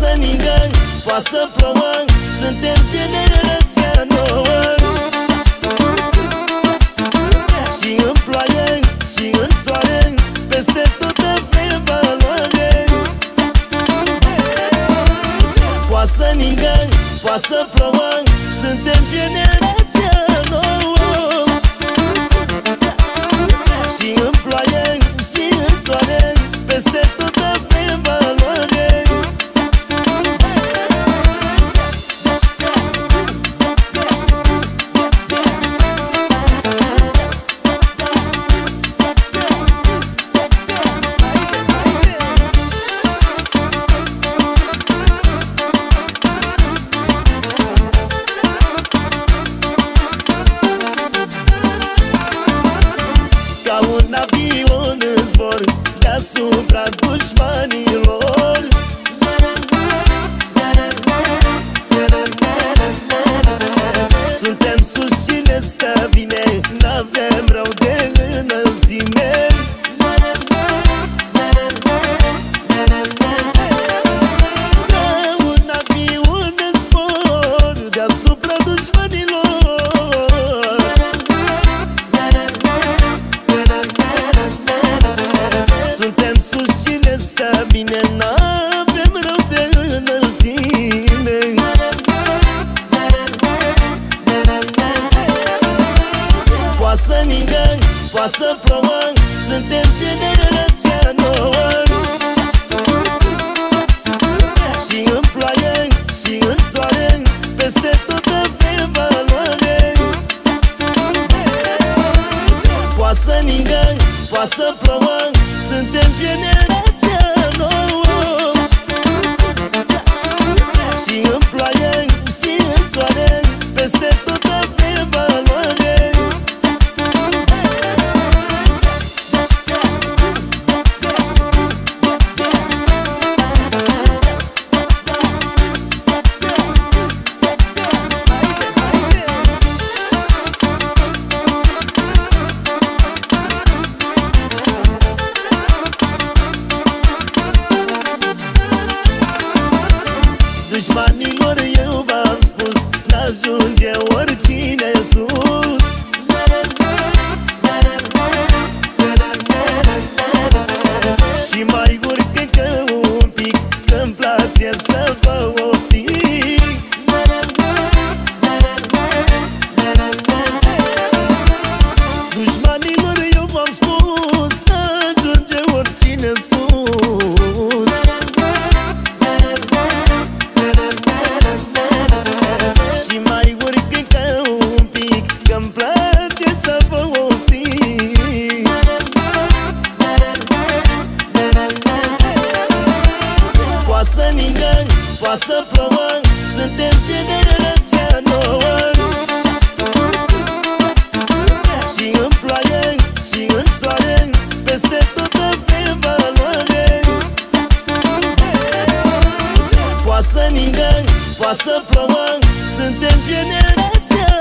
Poate să ningă, poate să plouă Suntem generația nouă. Și în ploaie, și în soare Peste tot avem valoare Poate să ningă, poate să plouă Suntem generația Deasupra dușmanilor. Suntem bine N-avem rău de înălțime. Poate să ningă, poate să plouă Suntem generația nouă Și în ploaie, și în soare Peste tot avem valoare Poate să ningă, poate să plouă Suntem generația nouă Wish money, money, poate să plouă Suntem generația nouă. Și în ploaie, și în soare Peste tot avem valoare. Poate să ningă, poate să plouă Suntem generația